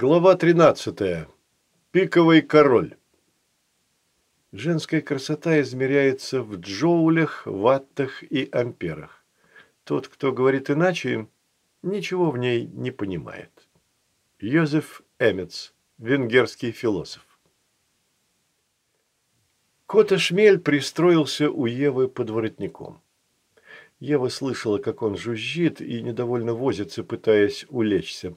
Глава 13. Пиковый король. Женская красота измеряется в джоулях, ваттах и амперах. Тот, кто говорит иначе, ничего в ней не понимает. Йозеф Эмец, венгерский философ. Кота Шмель пристроился у Евы под воротником. Ева слышала, как он жужжит и недовольно возится, пытаясь улечься.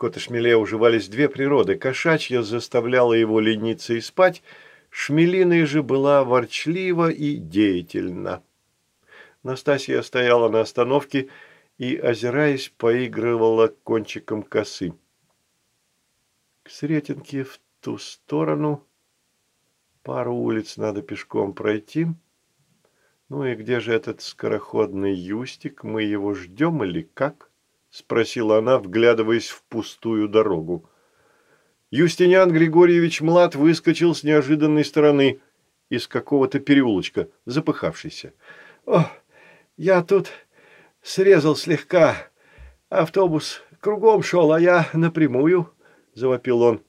Кота-шмеле уживались две природы. Кошачья заставляла его лениться и спать, шмелиной же была ворчлива и деятельна. Настасья стояла на остановке и, озираясь, поигрывала кончиком косы. К Сретенке в ту сторону пару улиц надо пешком пройти. Ну и где же этот скороходный юстик? Мы его ждем или как? – спросила она, вглядываясь в пустую дорогу. Юстиниан Григорьевич Млад выскочил с неожиданной стороны из какого-то переулочка, запыхавшийся. «О, я тут срезал слегка. Автобус кругом шел, а я напрямую», – завопил он.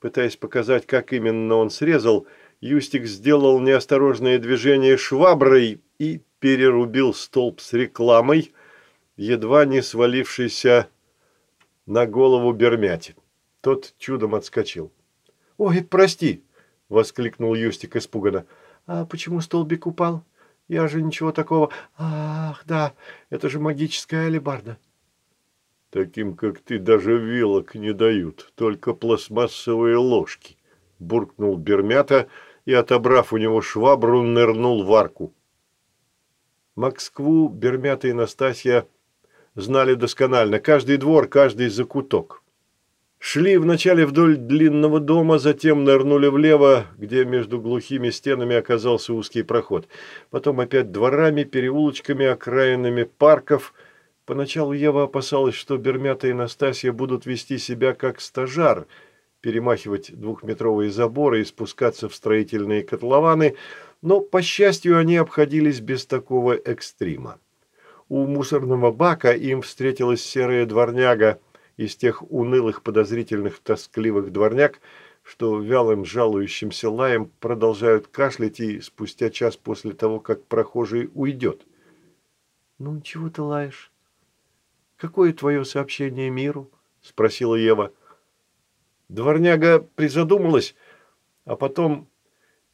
Пытаясь показать, как именно он срезал, Юстик сделал неосторожное движение шваброй и перерубил столб с рекламой – едва не свалившийся на голову Бермяти. Тот чудом отскочил. «Ой, прости!» – воскликнул Юстик испуганно. «А почему столбик упал? Я же ничего такого... Ах, да, это же магическая алебарда!» «Таким, как ты, даже вилок не дают, только пластмассовые ложки», – буркнул Бермята и, отобрав у него швабру, нырнул в арку. Москву Бермята и Настасья знали досконально каждый двор, каждый закуток. Шли вначале вдоль длинного дома, затем нырнули влево, где между глухими стенами оказался узкий проход. Потом опять дворами, переулочками, окраинами парков. Поначалу Ева опасалась, что Бермята и Настасья будут вести себя как стажар, перемахивать двухметровые заборы и спускаться в строительные котлованы, но, по счастью, они обходились без такого экстрима у мусорного бака им встретилась серая дворняга из тех унылых, подозрительных, тоскливых дворняг, что вялым жалующимся лаем продолжают кашлять и спустя час после того, как прохожий уйдет. «Ну, чего ты лаешь? Какое твое сообщение миру?» – спросила Ева. Дворняга призадумалась, а потом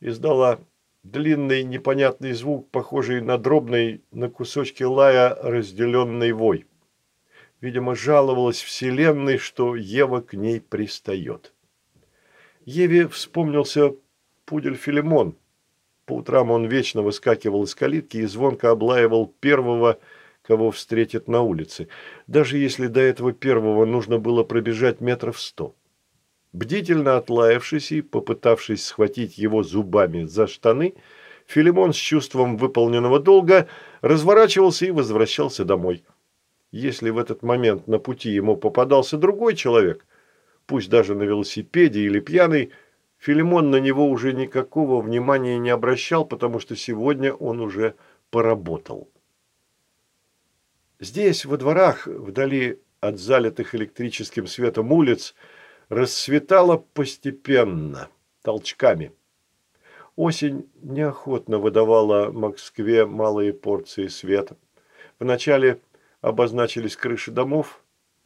издала длинный непонятный звук, похожий на дробный, на кусочки лая разделенный вой. Видимо, жаловалась Вселенной, что Ева к ней пристает. Еве вспомнился пудель Филимон. По утрам он вечно выскакивал из калитки и звонко облаивал первого, кого встретит на улице, даже если до этого первого нужно было пробежать метров сто. Бдительно отлаявшись и попытавшись схватить его зубами за штаны, Филимон с чувством выполненного долга разворачивался и возвращался домой. Если в этот момент на пути ему попадался другой человек, пусть даже на велосипеде или пьяный, Филимон на него уже никакого внимания не обращал, потому что сегодня он уже поработал. Здесь, во дворах, вдали от залитых электрическим светом улиц, расцветала постепенно, толчками. Осень неохотно выдавала Москве малые порции света. Вначале обозначились крыши домов,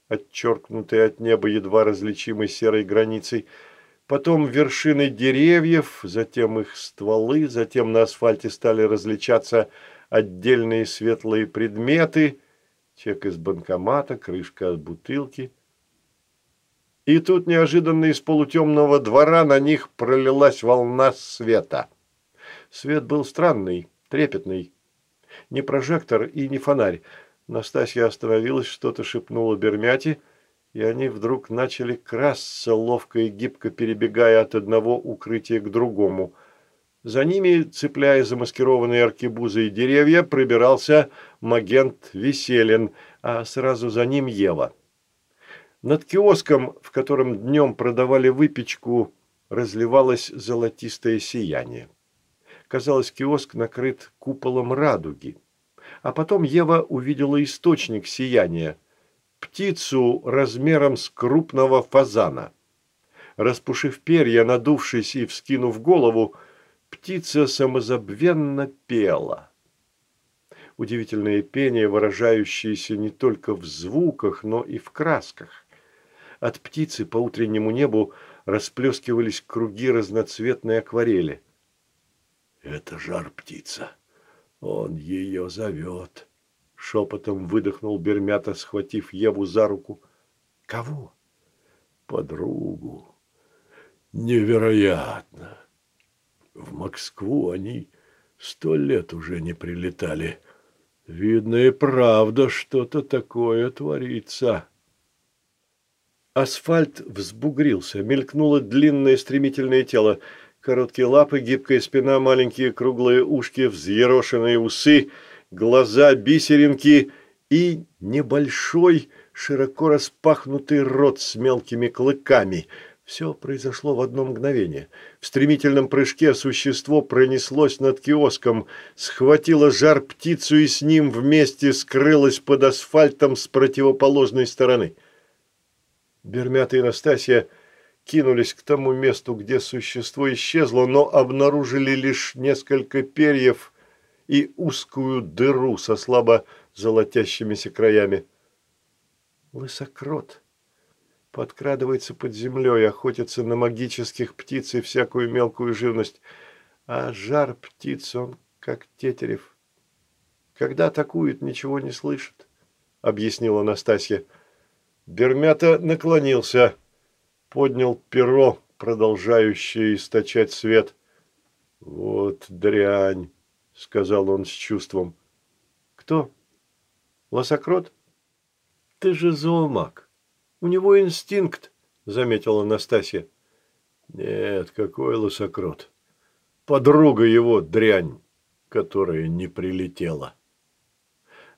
отчеркнутые от неба едва различимой серой границей, потом вершины деревьев, затем их стволы, затем на асфальте стали различаться отдельные светлые предметы, чек из банкомата, крышка от бутылки – и тут неожиданно из полутемного двора на них пролилась волна света. Свет был странный, трепетный. Не прожектор и не фонарь. Настасья остановилась, что-то шепнула Бермяти, и они вдруг начали красться, ловко и гибко перебегая от одного укрытия к другому. За ними, цепляя замаскированные аркебузы и деревья, пробирался магент Веселин, а сразу за ним Ева. Над киоском, в котором днем продавали выпечку, разливалось золотистое сияние. Казалось, киоск накрыт куполом радуги. А потом Ева увидела источник сияния – птицу размером с крупного фазана. Распушив перья, надувшись и вскинув голову, птица самозабвенно пела. Удивительное пение, выражающееся не только в звуках, но и в красках. От птицы по утреннему небу расплескивались круги разноцветной акварели. «Это жар-птица. Он ее зовет», — шепотом выдохнул Бермята, схватив Еву за руку. «Кого?» «Подругу. Невероятно. В Москву они сто лет уже не прилетали. Видно и правда что-то такое творится». Асфальт взбугрился, мелькнуло длинное стремительное тело. Короткие лапы, гибкая спина, маленькие круглые ушки, взъерошенные усы, глаза, бисеринки и небольшой, широко распахнутый рот с мелкими клыками. Все произошло в одно мгновение. В стремительном прыжке существо пронеслось над киоском, схватило жар птицу и с ним вместе скрылось под асфальтом с противоположной стороны. Бермята и Настасья кинулись к тому месту, где существо исчезло, но обнаружили лишь несколько перьев и узкую дыру со слабо золотящимися краями. Лысокрот подкрадывается под землей, охотится на магических птиц и всякую мелкую живность, а жар птиц он как тетерев. Когда атакует, ничего не слышит, объяснила Настасья. Бермята наклонился, поднял перо, продолжающее источать свет. «Вот дрянь», — сказал он с чувством. «Кто? Лосокрот? Ты же зоомаг. У него инстинкт», — заметила Настасья. «Нет, какой лосокрот. Подруга его дрянь, которая не прилетела».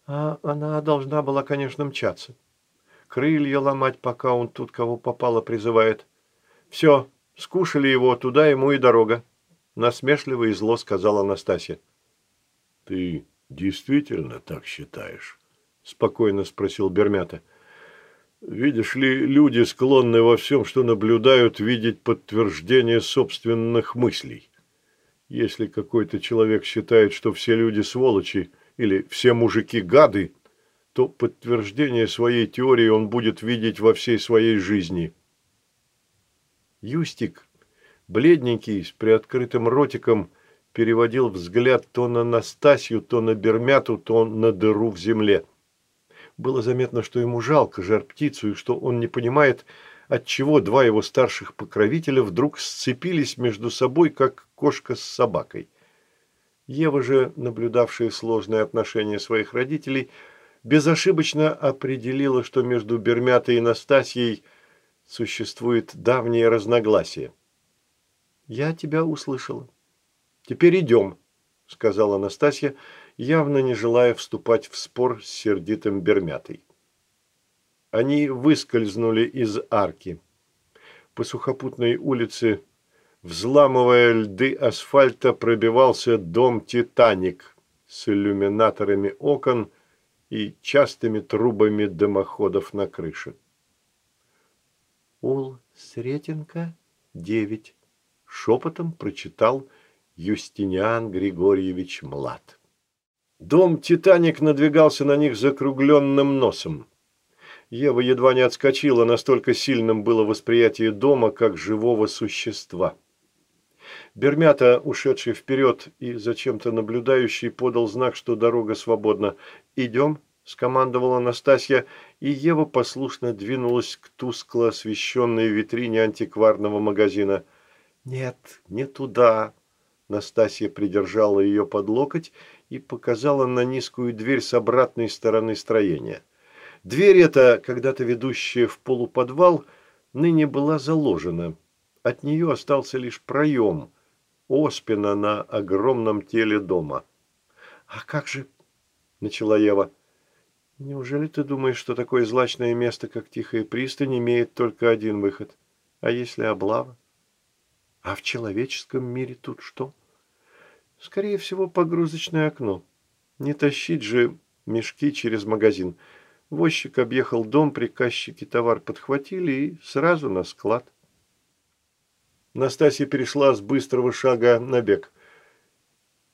«А она должна была, конечно, мчаться крылья ломать, пока он тут кого попало призывает. Все, скушали его, туда ему и дорога. Насмешливо и зло сказала Анастасия. Ты действительно так считаешь? Спокойно спросил Бермята. Видишь ли, люди склонны во всем, что наблюдают, видеть подтверждение собственных мыслей. Если какой-то человек считает, что все люди сволочи или все мужики гады, то подтверждение своей теории он будет видеть во всей своей жизни. Юстик, бледненький, с приоткрытым ротиком, переводил взгляд то на Настасью, то на Бермяту, то на дыру в земле. Было заметно, что ему жалко жар-птицу, и что он не понимает, отчего два его старших покровителя вдруг сцепились между собой, как кошка с собакой. Ева же, наблюдавшая сложные отношения своих родителей, безошибочно определила, что между Бермятой и Настасьей существует давнее разногласие. «Я тебя услышала. Теперь идем», – сказала Настасья, явно не желая вступать в спор с сердитым Бермятой. Они выскользнули из арки. По сухопутной улице, взламывая льды асфальта, пробивался дом «Титаник» с иллюминаторами окон – и частыми трубами дымоходов на крыше. «Ул Сретенко, девять», – шепотом прочитал Юстиниан Григорьевич Млад. Дом «Титаник» надвигался на них закругленным носом. Ева едва не отскочила, настолько сильным было восприятие дома как живого существа. Бермята, ушедший вперед и зачем-то наблюдающий, подал знак, что дорога свободна. «Идем», – скомандовала Настасья, и Ева послушно двинулась к тускло освещенной витрине антикварного магазина. «Нет, не туда», – Настасья придержала ее под локоть и показала на низкую дверь с обратной стороны строения. Дверь эта, когда-то ведущая в полуподвал, ныне была заложена. От нее остался лишь проем – оспина на огромном теле дома. «А как же...» – начала Ева. «Неужели ты думаешь, что такое злачное место, как Тихая пристань, имеет только один выход? А если облава? А в человеческом мире тут что? Скорее всего, погрузочное окно. Не тащить же мешки через магазин. Возчик объехал дом, приказчики товар подхватили и сразу на склад. Настасья перешла с быстрого шага на бег.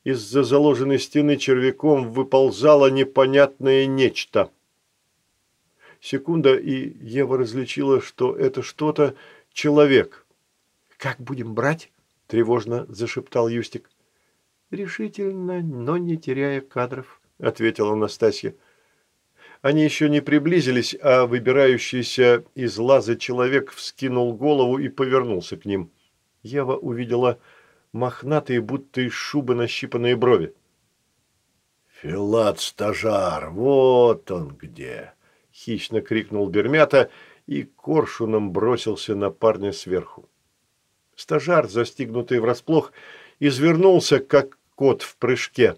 Из-за заложенной стены червяком выползало непонятное нечто. Секунда, и Ева различила, что это что-то человек. «Как будем брать?» – тревожно зашептал Юстик. «Решительно, но не теряя кадров», – ответила Настасья. Они еще не приблизились, а выбирающийся из лаза человек вскинул голову и повернулся к ним. Ева увидела мохнатые, будто из шубы нащипанные брови. «Филат-стажар, вот он где!» – хищно крикнул Бермята и коршуном бросился на парня сверху. Стажар, застигнутый врасплох, извернулся, как кот в прыжке.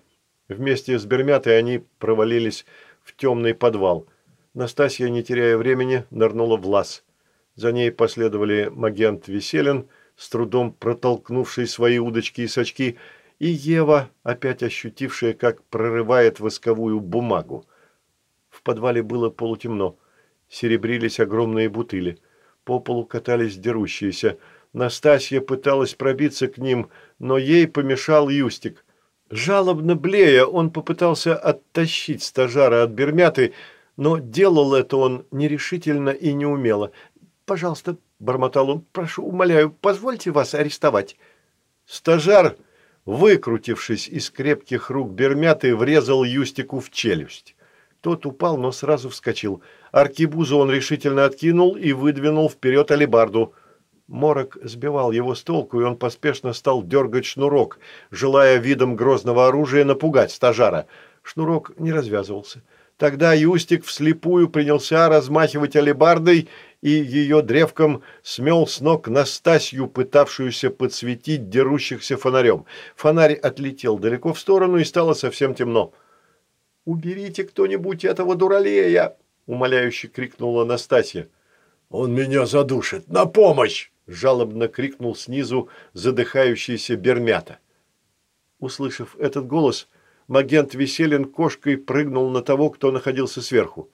Вместе с Бермятой они провалились в темный подвал. Настасья, не теряя времени, нырнула в лаз. За ней последовали магент Веселин, с трудом протолкнувший свои удочки и сачки, и Ева, опять ощутившая, как прорывает восковую бумагу. В подвале было полутемно. Серебрились огромные бутыли. По полу катались дерущиеся. Настасья пыталась пробиться к ним, но ей помешал Юстик. Жалобно блея, он попытался оттащить стажара от бермяты, но делал это он нерешительно и неумело. «Пожалуйста», – бормотал он, – «прошу, умоляю, позвольте вас арестовать». Стажар, выкрутившись из крепких рук бермяты, врезал Юстику в челюсть. Тот упал, но сразу вскочил. Аркибузу он решительно откинул и выдвинул вперед алебарду – Морок сбивал его с толку, и он поспешно стал дергать шнурок, желая видом грозного оружия напугать стажара. Шнурок не развязывался. Тогда Юстик вслепую принялся размахивать алебардой и ее древком смел с ног Настасью, пытавшуюся подсветить дерущихся фонарем. Фонарь отлетел далеко в сторону, и стало совсем темно. «Уберите кто-нибудь этого дуралея!» – умоляюще крикнула Настасья. «Он меня задушит! На помощь!» – жалобно крикнул снизу задыхающийся Бермята. Услышав этот голос, магент Веселин кошкой прыгнул на того, кто находился сверху.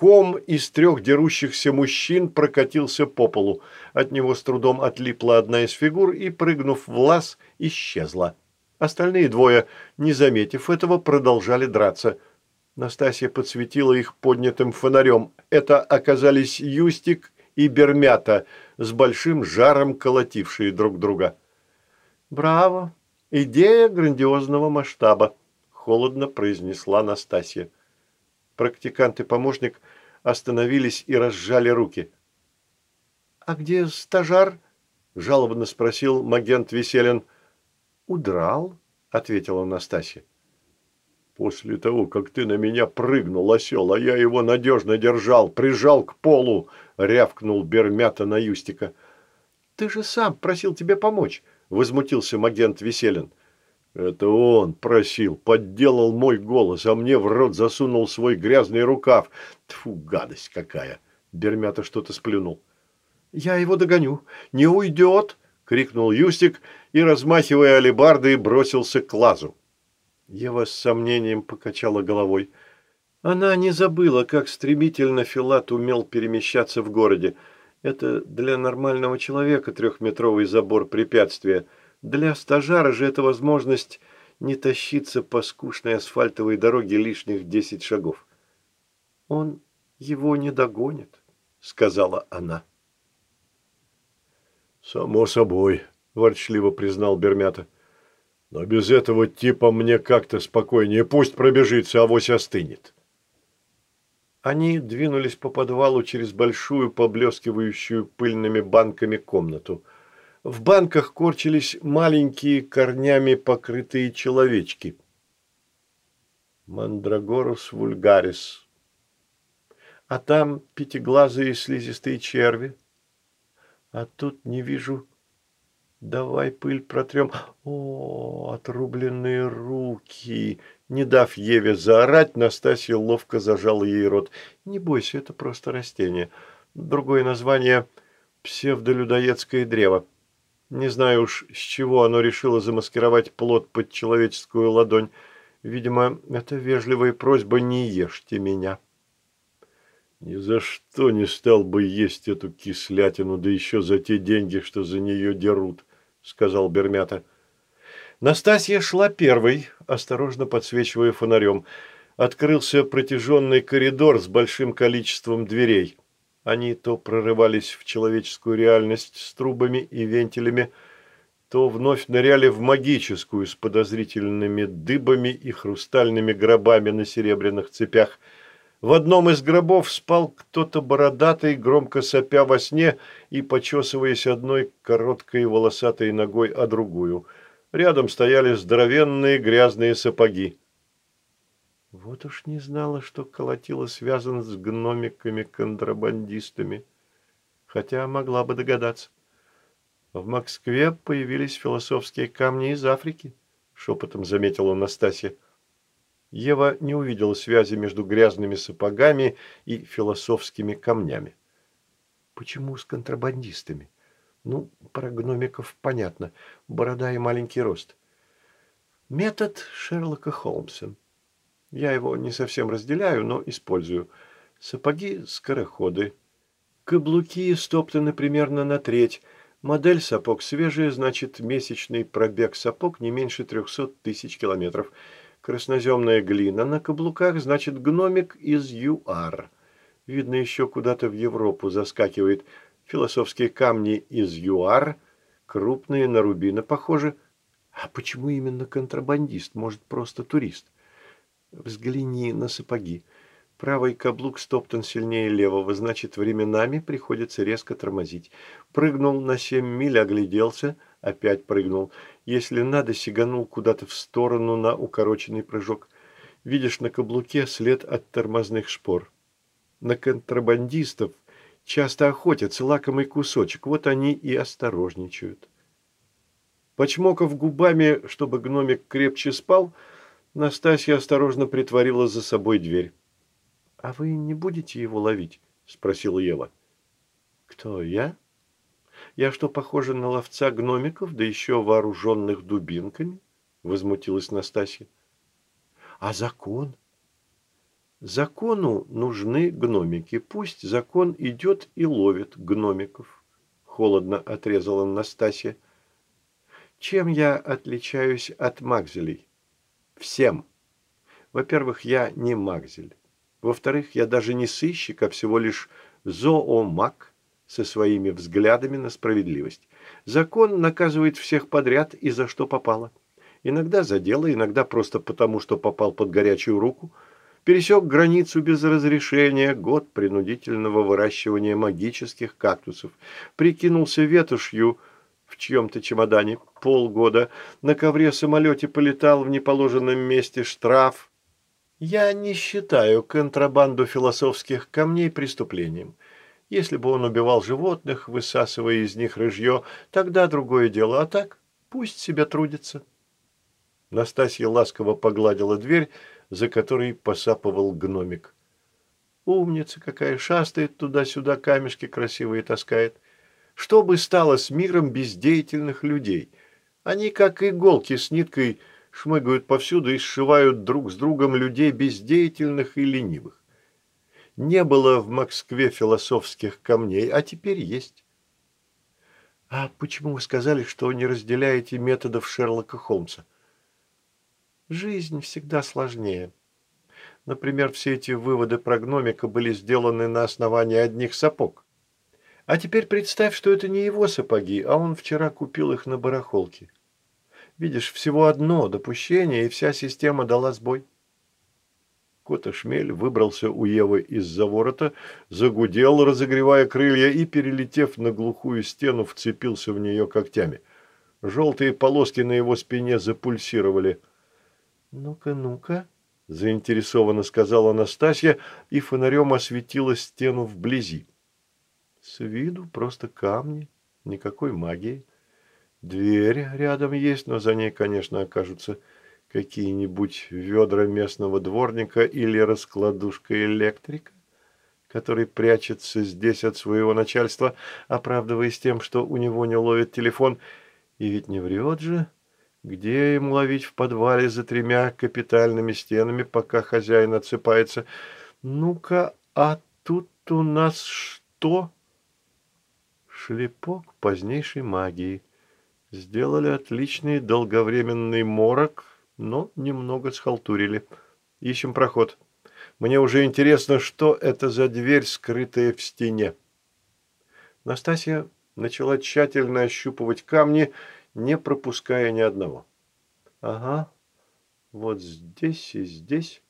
Ком из трех дерущихся мужчин прокатился по полу. От него с трудом отлипла одна из фигур и, прыгнув в лаз, исчезла. Остальные двое, не заметив этого, продолжали драться. Настасья подсветила их поднятым фонарем. Это оказались Юстик и Бермята – с большим жаром колотившие друг друга. «Браво! Идея грандиозного масштаба!» – холодно произнесла Настасья. Практикант и помощник остановились и разжали руки. «А где стажар?» – жалобно спросил магент Веселин. «Удрал», – ответила Настасья. «После того, как ты на меня прыгнул, осел, а я его надежно держал, прижал к полу, рявкнул Бермята на Юстика. «Ты же сам просил тебе помочь», – возмутился магент Веселин. «Это он просил, подделал мой голос, а мне в рот засунул свой грязный рукав. Тфу, гадость какая!» Бермята что-то сплюнул. «Я его догоню. Не уйдет!» – крикнул Юстик и, размахивая алебардой, бросился к лазу. Ева с сомнением покачала головой – она не забыла, как стремительно Филат умел перемещаться в городе. Это для нормального человека трехметровый забор препятствия. Для стажара же это возможность не тащиться по скучной асфальтовой дороге лишних десять шагов. «Он его не догонит», — сказала она. «Само собой», — ворчливо признал Бермята. «Но без этого типа мне как-то спокойнее. Пусть пробежится, авось остынет». Они двинулись по подвалу через большую, поблескивающую пыльными банками комнату. В банках корчились маленькие корнями покрытые человечки. Мандрагорус вульгарис. А там пятиглазые слизистые черви. А тут не вижу... Давай пыль протрем. О, отрубленные руки! Не дав Еве заорать, Настасья ловко зажала ей рот. «Не бойся, это просто растение. Другое название – псевдолюдоедское древо. Не знаю уж, с чего оно решило замаскировать плод под человеческую ладонь. Видимо, это вежливая просьба «не ешьте меня». Ни за что не стал бы есть эту кислятину, да еще за те деньги, что за нее дерут, сказал Бермята. Настасья шла первой, осторожно подсвечивая фонарем. Открылся протяженный коридор с большим количеством дверей. Они то прорывались в человеческую реальность с трубами и вентилями, то вновь ныряли в магическую с подозрительными дыбами и хрустальными гробами на серебряных цепях. В одном из гробов спал кто-то бородатый, громко сопя во сне и почесываясь одной короткой волосатой ногой, а другую. Рядом стояли здоровенные грязные сапоги. Вот уж не знала, что колотила связан с гномиками-контрабандистами, хотя могла бы догадаться. В Москве появились философские камни из Африки, шепотом заметила Настасья. Ева не увидела связи между грязными сапогами и философскими камнями. Почему с контрабандистами? Ну, про гномиков понятно. Борода и маленький рост. Метод Шерлока Холмса. Я его не совсем разделяю, но использую. Сапоги – скороходы. Каблуки стоптаны примерно на треть – Модель сапог свежая, значит, месячный пробег сапог не меньше 300 тысяч километров. Красноземная глина на каблуках, значит, гномик из ЮАР. Видно, еще куда-то в Европу заскакивает. Философские камни из ЮАР, крупные, на рубины похожи. А почему именно контрабандист? Может, просто турист? Взгляни на сапоги. Правый каблук стоптан сильнее левого, значит, временами приходится резко тормозить. Прыгнул на семь миль, огляделся, опять прыгнул. Если надо, сиганул куда-то в сторону на укороченный прыжок. Видишь на каблуке след от тормозных шпор. На контрабандистов часто охотятся лакомый кусочек, вот они и осторожничают. Почмокав губами, чтобы гномик крепче спал, Настасья осторожно притворила за собой дверь. «А вы не будете его ловить?» – спросила Ева. «Кто, я? Я что, похожа на ловца гномиков, да еще вооруженных дубинками?» – возмутилась Настасья. «А закон?» «Закону нужны гномики. Пусть закон идет и ловит гномиков», – холодно отрезала Настасья. «Чем я отличаюсь от Магзелей?» «Всем. Во-первых, я не Магзель. Во-вторых, я даже не сыщик, а всего лишь зоомаг со своими взглядами на справедливость. Закон наказывает всех подряд и за что попало. Иногда за дело, иногда просто потому, что попал под горячую руку. Пересек границу без разрешения, год принудительного выращивания магических кактусов. Прикинулся ветошью в чьем-то чемодане полгода. На ковре-самолете полетал в неположенном месте штраф я не считаю контрабанду философских камней преступлением. Если бы он убивал животных, высасывая из них рыжье, тогда другое дело, а так пусть себя трудится. Настасья ласково погладила дверь, за которой посапывал гномик. Умница какая, шастает туда-сюда, камешки красивые таскает. Что бы стало с миром бездеятельных людей? Они, как иголки с ниткой, шмыгают повсюду и сшивают друг с другом людей бездеятельных и ленивых. Не было в Москве философских камней, а теперь есть. А почему вы сказали, что не разделяете методов Шерлока Холмса? Жизнь всегда сложнее. Например, все эти выводы про гномика были сделаны на основании одних сапог. А теперь представь, что это не его сапоги, а он вчера купил их на барахолке. Видишь, всего одно допущение, и вся система дала сбой. Кота-шмель выбрался у Евы из-за ворота, загудел, разогревая крылья, и, перелетев на глухую стену, вцепился в нее когтями. Желтые полоски на его спине запульсировали. «Ну-ка, ну-ка», – заинтересованно сказала Настасья, и фонарем осветила стену вблизи. С виду просто камни, никакой магии. Дверь рядом есть, но за ней, конечно, окажутся какие-нибудь ведра местного дворника или раскладушка электрика, который прячется здесь от своего начальства, оправдываясь тем, что у него не ловит телефон. И ведь не врет же. Где ему ловить в подвале за тремя капитальными стенами, пока хозяин отсыпается? Ну-ка, а тут у нас что? Шлепок позднейшей магии. Сделали отличный долговременный морок, но немного схалтурили. Ищем проход. Мне уже интересно, что это за дверь, скрытая в стене. Настасья начала тщательно ощупывать камни, не пропуская ни одного. Ага, вот здесь и здесь.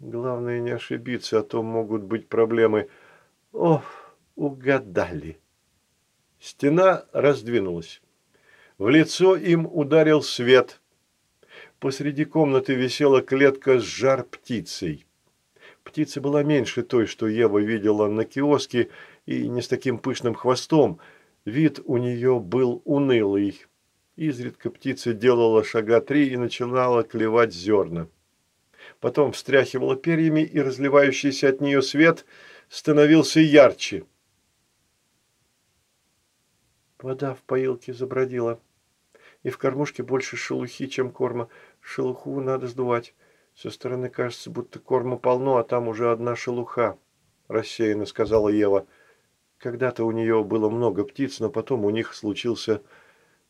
Главное не ошибиться, а то могут быть проблемы. Ох, угадали. Стена раздвинулась. В лицо им ударил свет. Посреди комнаты висела клетка с жар-птицей. Птица была меньше той, что Ева видела на киоске, и не с таким пышным хвостом. Вид у нее был унылый. Изредка птица делала шага три и начинала клевать зерна. Потом встряхивала перьями, и разливающийся от нее свет становился ярче. Вода в поилке забродила, и в кормушке больше шелухи, чем корма. Шелуху надо сдувать. Со стороны кажется, будто корма полно, а там уже одна шелуха, рассеянно сказала Ева. Когда-то у нее было много птиц, но потом у них случился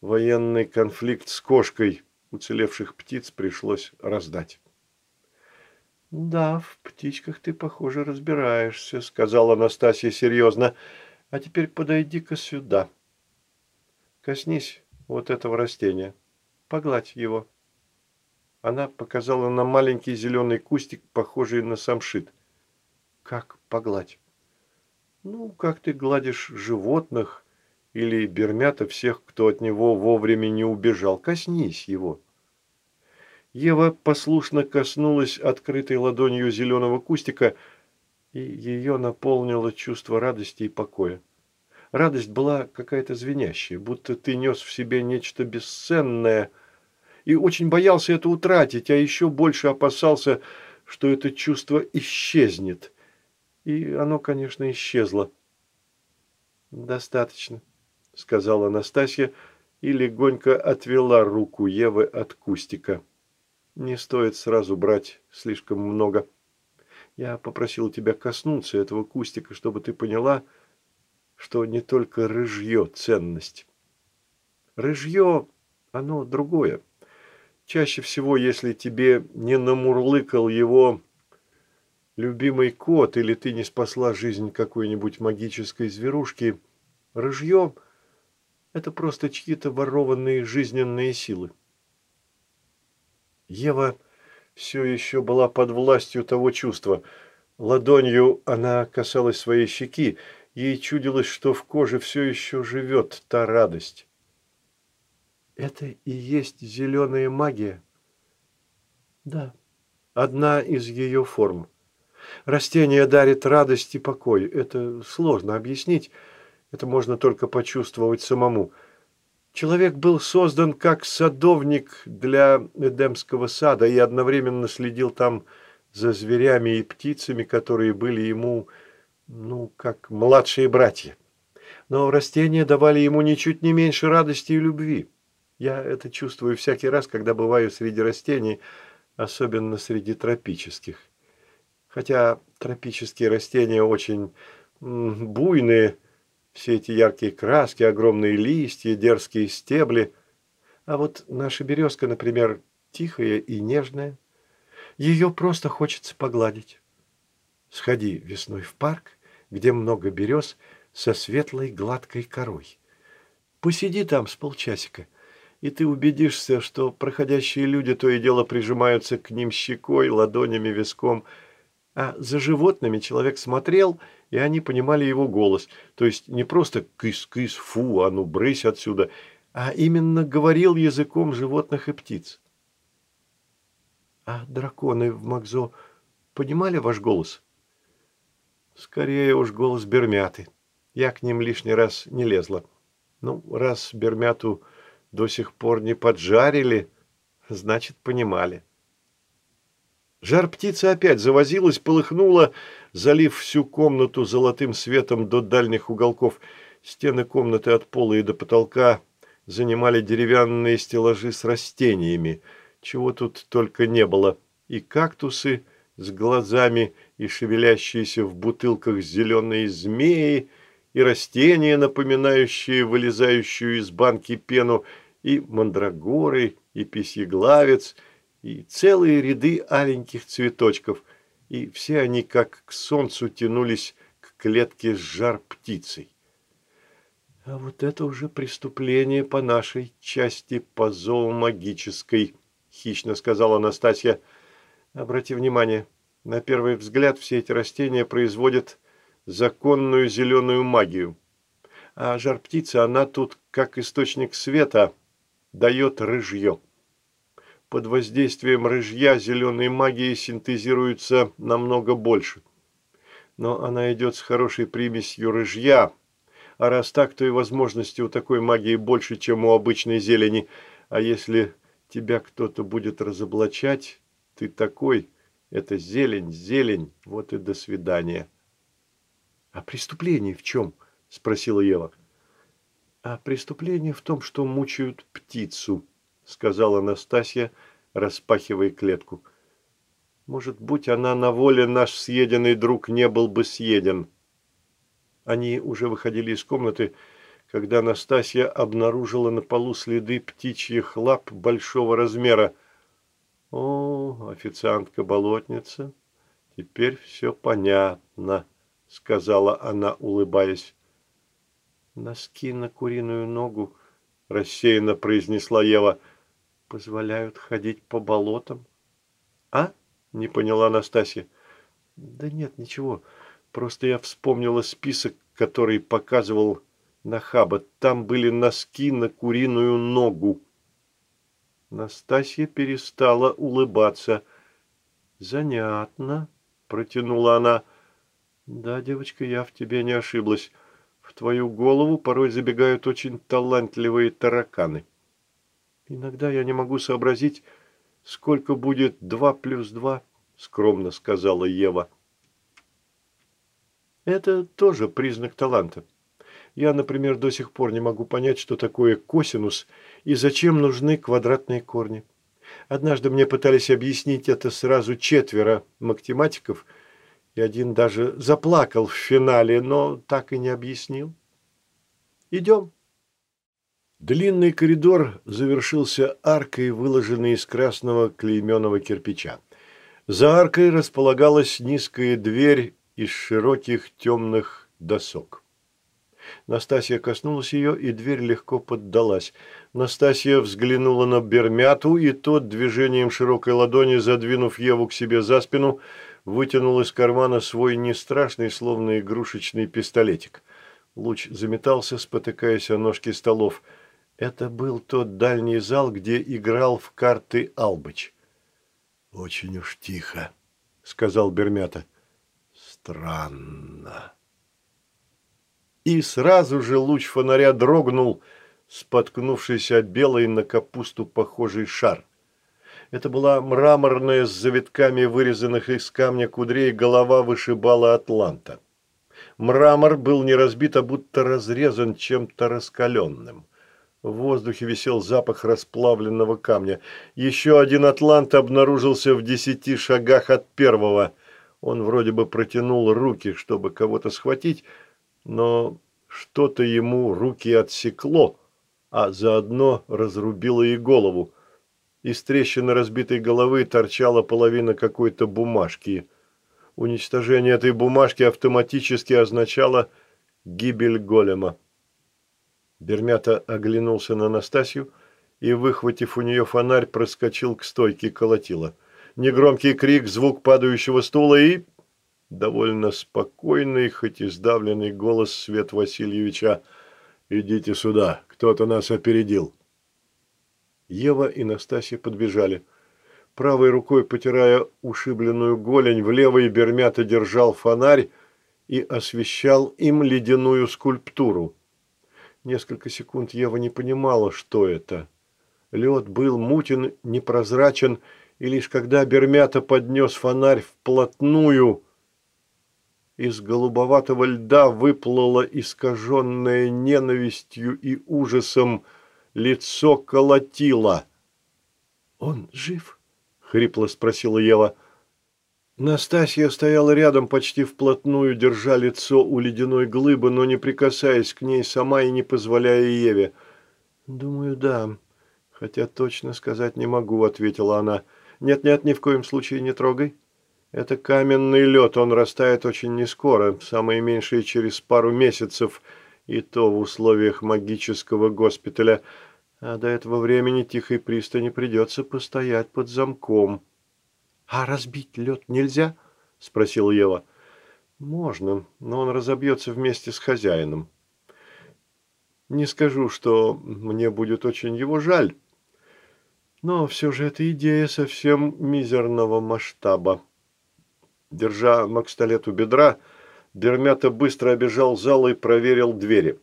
военный конфликт с кошкой. Уцелевших птиц пришлось раздать. «Да, в птичках ты, похоже, разбираешься», — сказала Анастасия серьезно. «А теперь подойди-ка сюда. Коснись вот этого растения. Погладь его». Она показала на маленький зеленый кустик, похожий на самшит. «Как погладь?» «Ну, как ты гладишь животных или бермята всех, кто от него вовремя не убежал. Коснись его». Ева послушно коснулась открытой ладонью зеленого кустика, и ее наполнило чувство радости и покоя. Радость была какая-то звенящая, будто ты нес в себе нечто бесценное – и очень боялся это утратить, а еще больше опасался, что это чувство исчезнет. И оно, конечно, исчезло. «Достаточно», — сказала Настасья и легонько отвела руку Евы от кустика. «Не стоит сразу брать слишком много. Я попросил тебя коснуться этого кустика, чтобы ты поняла, что не только рыжье – ценность. Рыжье – оно другое. Чаще всего, если тебе не намурлыкал его любимый кот или ты не спасла жизнь какой-нибудь магической зверушки, рыжье – это просто чьи-то ворованные жизненные силы. Ева все еще была под властью того чувства. Ладонью она касалась своей щеки, ей чудилось, что в коже все еще живет та радость. Это и есть зеленая магия? Да, одна из ее форм. Растение дарит радость и покой. Это сложно объяснить, это можно только почувствовать самому. Человек был создан как садовник для Эдемского сада и одновременно следил там за зверями и птицами, которые были ему, ну, как младшие братья. Но растения давали ему ничуть не меньше радости и любви. Я это чувствую всякий раз, когда бываю среди растений, особенно среди тропических. Хотя тропические растения очень буйные, все эти яркие краски, огромные листья, дерзкие стебли. А вот наша березка, например, тихая и нежная. Ее просто хочется погладить. Сходи весной в парк, где много берез со светлой гладкой корой. Посиди там с полчасика – и ты убедишься, что проходящие люди то и дело прижимаются к ним щекой, ладонями, виском. А за животными человек смотрел, и они понимали его голос. То есть не просто «кыс-кыс, фу, а ну брысь отсюда», а именно говорил языком животных и птиц. А драконы в Макзо понимали ваш голос? Скорее уж голос Бермяты. Я к ним лишний раз не лезла. Ну, раз Бермяту до сих пор не поджарили, значит, понимали. Жар птицы опять завозилась, полыхнула, залив всю комнату золотым светом до дальних уголков. Стены комнаты от пола и до потолка занимали деревянные стеллажи с растениями, чего тут только не было. И кактусы с глазами, и шевелящиеся в бутылках зеленые змеи, и растения, напоминающие вылезающую из банки пену, и мандрагоры, и письеглавец, и целые ряды аленьких цветочков, и все они, как к солнцу, тянулись к клетке с жар птицей. А вот это уже преступление по нашей части, по зоомагической, хищно сказала Анастасия. Обрати внимание, на первый взгляд все эти растения производят законную зеленую магию. А жар-птица, она тут как источник света, дает рыжье. Под воздействием рыжья зеленой магии синтезируется намного больше. Но она идет с хорошей примесью рыжья, а раз так, то и возможности у такой магии больше, чем у обычной зелени. А если тебя кто-то будет разоблачать, ты такой, это зелень, зелень, вот и до свидания. «А преступление в чем?» – спросила Ева. «А преступление в том, что мучают птицу», – сказала Настасья, распахивая клетку. «Может, будь она на воле, наш съеденный друг не был бы съеден». Они уже выходили из комнаты, когда Настасья обнаружила на полу следы птичьих лап большого размера. «О, официантка-болотница, теперь все понятно», — сказала она, улыбаясь. «Носки на куриную ногу», — рассеянно произнесла Ева, — «позволяют ходить по болотам». «А?» — не поняла Настасья. «Да нет, ничего, просто я вспомнила список, который показывал Нахаба. Там были носки на куриную ногу». Настасья перестала улыбаться. «Занятно», – протянула она. «Да, девочка, я в тебе не ошиблась. В твою голову порой забегают очень талантливые тараканы. Иногда я не могу сообразить, сколько будет два плюс два», – скромно сказала Ева. «Это тоже признак таланта. Я, например, до сих пор не могу понять, что такое косинус и зачем нужны квадратные корни. Однажды мне пытались объяснить это сразу четверо математиков, и один даже заплакал в финале, но так и не объяснил. Идем. Длинный коридор завершился аркой, выложенной из красного клейменого кирпича. За аркой располагалась низкая дверь из широких темных досок. Настасья коснулась ее, и дверь легко поддалась. Настасья взглянула на Бермяту, и тот, движением широкой ладони, задвинув Еву к себе за спину, вытянул из кармана свой не страшный, словно игрушечный пистолетик. Луч заметался, спотыкаясь о ножки столов. Это был тот дальний зал, где играл в карты Албыч. «Очень уж тихо», — сказал Бермята. «Странно» и сразу же луч фонаря дрогнул, споткнувшийся о белый на капусту похожий шар. Это была мраморная с завитками вырезанных из камня кудрей голова вышибала Атланта. Мрамор был не разбит, а будто разрезан чем-то раскаленным. В воздухе висел запах расплавленного камня. Еще один атлант обнаружился в десяти шагах от первого. Он вроде бы протянул руки, чтобы кого-то схватить, но что-то ему руки отсекло, а заодно разрубило и голову. Из трещины разбитой головы торчала половина какой-то бумажки. Уничтожение этой бумажки автоматически означало гибель голема. Бермята оглянулся на Настасью и, выхватив у нее фонарь, проскочил к стойке колотила. Негромкий крик, звук падающего стула и довольно спокойный, хоть и сдавленный голос Свет Васильевича «Идите сюда, кто-то нас опередил». Ева и Настасья подбежали. Правой рукой, потирая ушибленную голень, в левой Бермята держал фонарь и освещал им ледяную скульптуру. Несколько секунд Ева не понимала, что это. Лед был мутен, непрозрачен, и лишь когда Бермята поднес фонарь вплотную – из голубоватого льда выплыло искаженное ненавистью и ужасом лицо колотила. «Он жив?» – хрипло спросила Ева. Настасья стояла рядом почти вплотную, держа лицо у ледяной глыбы, но не прикасаясь к ней сама и не позволяя Еве. «Думаю, да. Хотя точно сказать не могу», — ответила она. «Нет-нет, ни в коем случае не трогай. Это каменный лед, он растает очень нескоро, самое меньшее через пару месяцев, и то в условиях магического госпиталя. А до этого времени тихой пристани придется постоять под замком». «А разбить лед нельзя?» – спросил Ева. «Можно, но он разобьется вместе с хозяином. Не скажу, что мне будет очень его жаль, но все же эта идея совсем мизерного масштаба». Держа Макстолет у бедра, Дермята быстро обежал зал и проверил двери.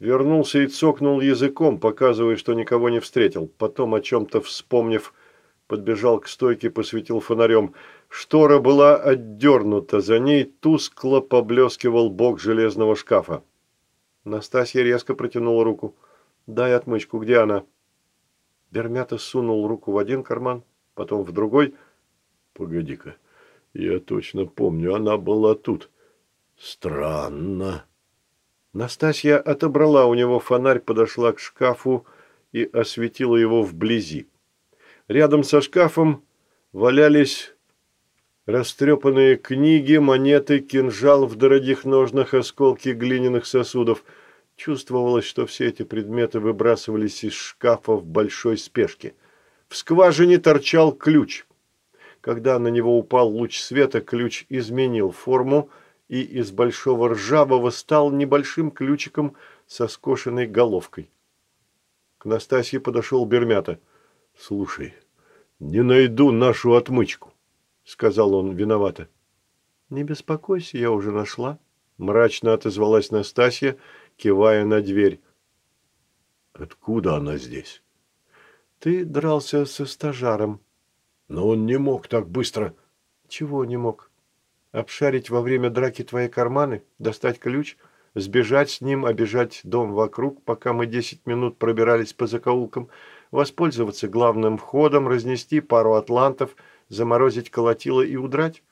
Вернулся и цокнул языком, показывая, что никого не встретил. Потом, о чем-то вспомнив, подбежал к стойке, посветил фонарем. Штора была отдернута, за ней тускло поблескивал бок железного шкафа. Настасья резко протянула руку. «Дай отмычку, где она?» Бермята сунул руку в один карман, потом в другой. «Погоди-ка, я точно помню, она была тут. Странно». Настасья отобрала у него фонарь, подошла к шкафу и осветила его вблизи. Рядом со шкафом валялись растрепанные книги, монеты, кинжал в дорогих ножнах, осколки глиняных сосудов. Чувствовалось, что все эти предметы выбрасывались из шкафа в большой спешке. В скважине торчал ключ. Когда на него упал луч света, ключ изменил форму и из большого ржавого стал небольшим ключиком со скошенной головкой. К Настасье подошел Бермята. «Слушай, не найду нашу отмычку», — сказал он виновато. «Не беспокойся, я уже нашла», — мрачно отозвалась Настасья, кивая на дверь. «Откуда она здесь?» «Ты дрался со стажаром». «Но он не мог так быстро». «Чего не мог? Обшарить во время драки твои карманы, достать ключ, сбежать с ним, обижать дом вокруг, пока мы десять минут пробирались по закоулкам, воспользоваться главным входом, разнести пару атлантов, заморозить колотило и удрать?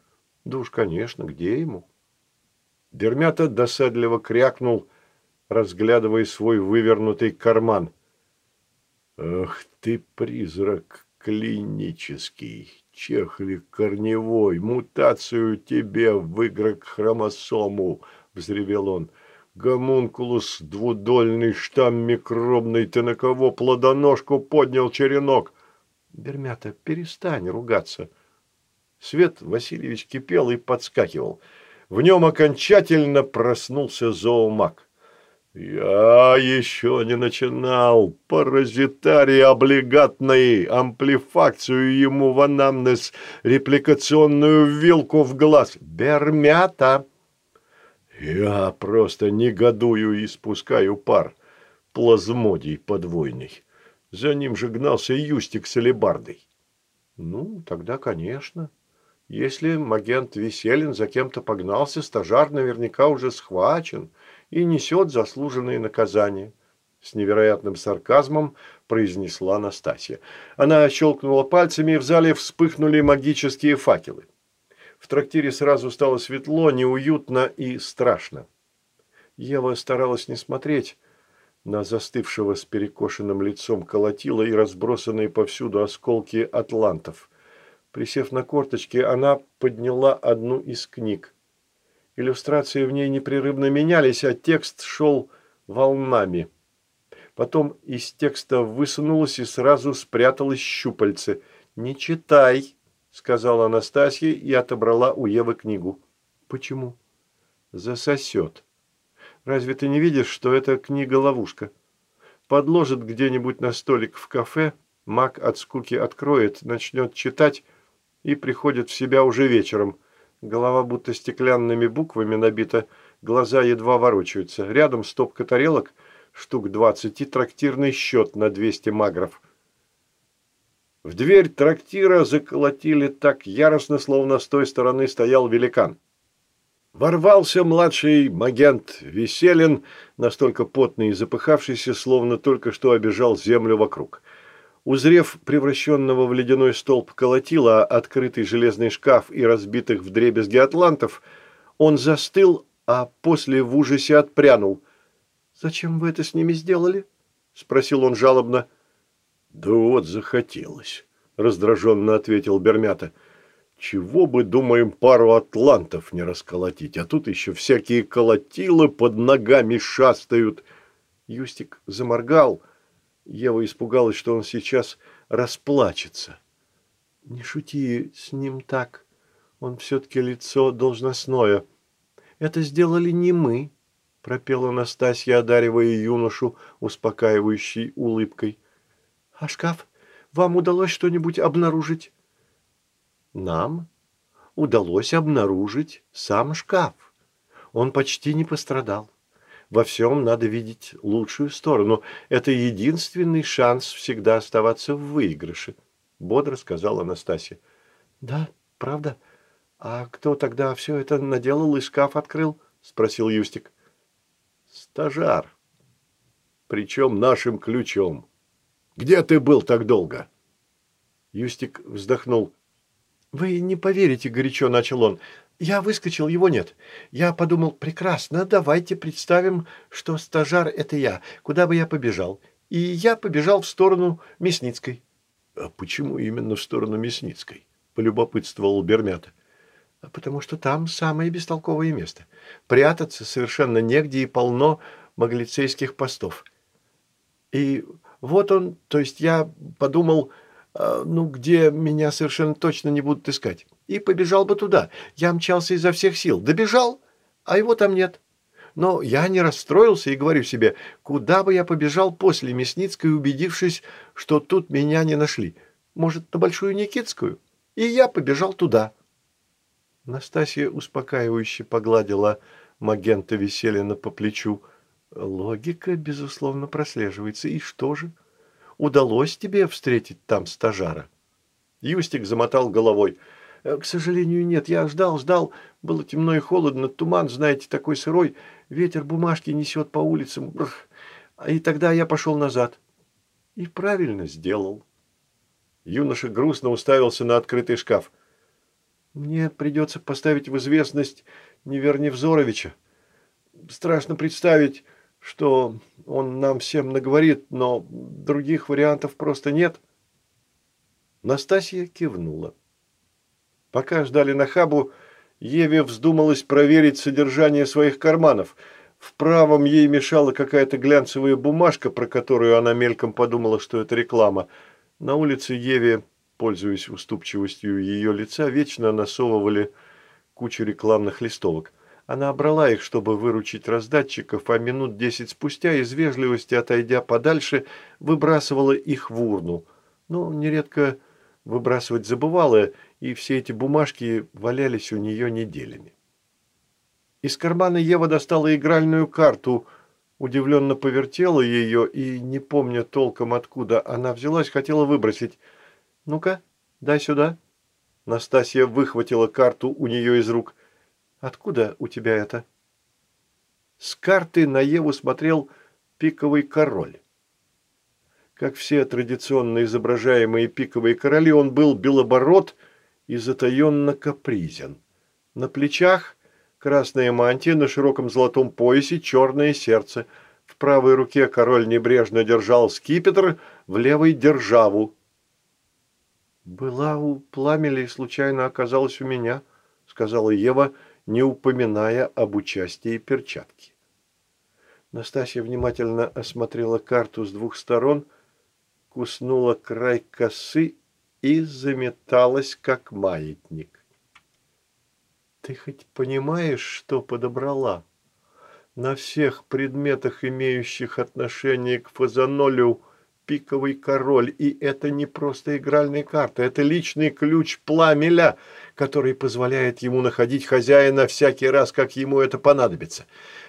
Да уж, конечно, где ему? Дермята досадливо крякнул, разглядывая свой вывернутый карман. «Ах ты, призрак клинический, чехлик корневой, мутацию тебе в игрок хромосому!» – взревел он – Гомункулус, двудольный штамм микробный, ты на кого плодоножку поднял черенок? Бермята, перестань ругаться. Свет Васильевич кипел и подскакивал. В нем окончательно проснулся зоомаг. «Я еще не начинал. Паразитарий облигатный, амплифакцию ему в анамнез, репликационную вилку в глаз. Бермята!» Я просто негодую и спускаю пар. Плазмодий подвойный. За ним же гнался Юстик с алебардой. Ну, тогда, конечно. Если агент Веселин за кем-то погнался, стажар наверняка уже схвачен и несет заслуженные наказания. С невероятным сарказмом произнесла Настасья. Она щелкнула пальцами, и в зале вспыхнули магические факелы. В трактире сразу стало светло, неуютно и страшно. Ева старалась не смотреть на застывшего с перекошенным лицом колотила и разбросанные повсюду осколки атлантов. Присев на корточки, она подняла одну из книг. Иллюстрации в ней непрерывно менялись, а текст шел волнами. Потом из текста высунулось и сразу спряталось щупальце. «Не читай!» сказала Анастасия и отобрала у Евы книгу. Почему? Засосет. Разве ты не видишь, что это книга-ловушка? Подложит где-нибудь на столик в кафе, маг от скуки откроет, начнет читать и приходит в себя уже вечером. Голова будто стеклянными буквами набита, глаза едва ворочаются. Рядом стопка тарелок, штук двадцать, и трактирный счет на двести магров. В дверь трактира заколотили так яростно, словно с той стороны стоял великан. Ворвался младший магент Веселин, настолько потный и запыхавшийся, словно только что обежал землю вокруг. Узрев превращенного в ледяной столб колотила, открытый железный шкаф и разбитых в дребезги атлантов, он застыл, а после в ужасе отпрянул. «Зачем вы это с ними сделали?» – спросил он жалобно. «Да вот захотелось», – раздраженно ответил Бермята. «Чего бы, думаем, пару атлантов не расколотить, а тут еще всякие колотилы под ногами шастают». Юстик заморгал – Ева испугалась, что он сейчас расплачется. «Не шути с ним так. Он все-таки лицо должностное. Это сделали не мы», – пропела Настасья, одаривая юношу успокаивающей улыбкой. «А шкаф? Вам удалось что-нибудь обнаружить?» «Нам удалось обнаружить сам шкаф. Он почти не пострадал во всем надо видеть лучшую сторону. Это единственный шанс всегда оставаться в выигрыше», – бодро сказала Анастасия. «Да, правда? А кто тогда все это наделал и шкаф открыл?» – спросил Юстик. «Стажар. Причем нашим ключом. Где ты был так долго?» Юстик вздохнул. «Вы не поверите, горячо начал он. Я выскочил, его нет. Я подумал, прекрасно, давайте представим, что стажар – это я, куда бы я побежал. И я побежал в сторону Мясницкой. А почему именно в сторону Мясницкой? Полюбопытствовал Бермята. А потому что там самое бестолковое место. Прятаться совершенно негде и полно маглицейских постов. И вот он, то есть я подумал, а, ну, где меня совершенно точно не будут искать и побежал бы туда. Я мчался изо всех сил. Добежал, а его там нет. Но я не расстроился и говорю себе, куда бы я побежал после Мясницкой, убедившись, что тут меня не нашли. Может, на Большую Никитскую? И я побежал туда. Настасья успокаивающе погладила Магента Веселина по плечу. Логика, безусловно, прослеживается. И что же? Удалось тебе встретить там стажара? Юстик замотал головой – «К сожалению, нет. Я ждал, ждал. Было темно и холодно. Туман, знаете, такой сырой. Ветер бумажки несет по улицам. Бррр. И тогда я пошел назад». «И правильно сделал». Юноша грустно уставился на открытый шкаф. «Мне придется поставить в известность Неверневзоровича. Страшно представить, что он нам всем наговорит, но других вариантов просто нет». Настасья кивнула. Пока ждали Нахабу, Еве вздумалось проверить содержание своих карманов. В правом ей мешала какая-то глянцевая бумажка, про которую она мельком подумала, что это реклама. На улице Еве, пользуясь уступчивостью ее лица, вечно насовывали кучу рекламных листовок. Она обрала их, чтобы выручить раздатчиков, а минут десять спустя, из вежливости отойдя подальше, выбрасывала их в урну. Но нередко выбрасывать забывала, и все эти бумажки валялись у нее неделями. Из кармана Ева достала игральную карту, удивленно повертела ее и, не помня толком откуда она взялась, хотела выбросить. «Ну-ка, дай сюда». Настасья выхватила карту у нее из рук. «Откуда у тебя это?» С карты на Еву смотрел пиковый король. Как все традиционно изображаемые пиковые короли, он был белобород и затаенно капризен. На плечах красная мантия, на широком золотом поясе черное сердце. В правой руке король небрежно держал скипетр, в левой – державу. «Была у пламели и случайно оказалась у меня», – сказала Ева, не упоминая об участии перчатки. Настасья внимательно осмотрела карту с двух сторон, куснула край косы и заметалась, как маятник. «Ты хоть понимаешь, что подобрала? На всех предметах, имеющих отношение к фазанолю, пиковый король, и это не просто игральная карта, это личный ключ пламеля, который позволяет ему находить хозяина всякий раз, как ему это понадобится.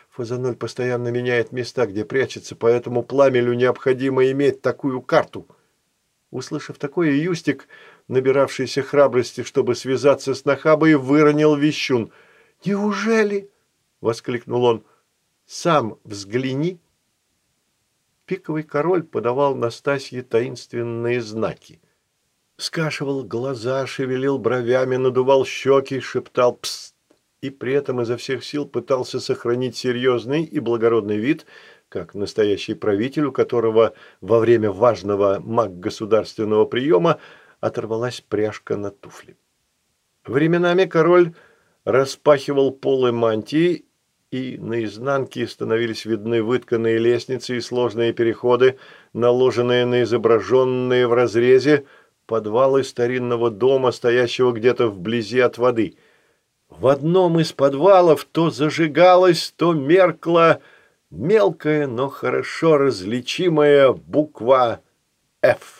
Фазаноль постоянно меняет места, где прячется, поэтому пламелю необходимо иметь такую карту». Услышав такое, Юстик, набиравшийся храбрости, чтобы связаться с Нахабой, выронил вещун. «Неужели?» – воскликнул он. «Сам взгляни». пиковый король подавал Настасье таинственные знаки. Скашивал глаза, шевелил бровями, надувал щеки, шептал «пст» и при этом изо всех сил пытался сохранить серьезный и благородный вид, как настоящий правитель, у которого во время важного маг-государственного приема оторвалась пряжка на туфле. Временами король распахивал полы мантии, и наизнанке становились видны вытканные лестницы и сложные переходы, наложенные на изображенные в разрезе подвалы старинного дома, стоящего где-то вблизи от воды. В одном из подвалов то зажигалась, то меркла мелкая, но хорошо различимая буква «Ф».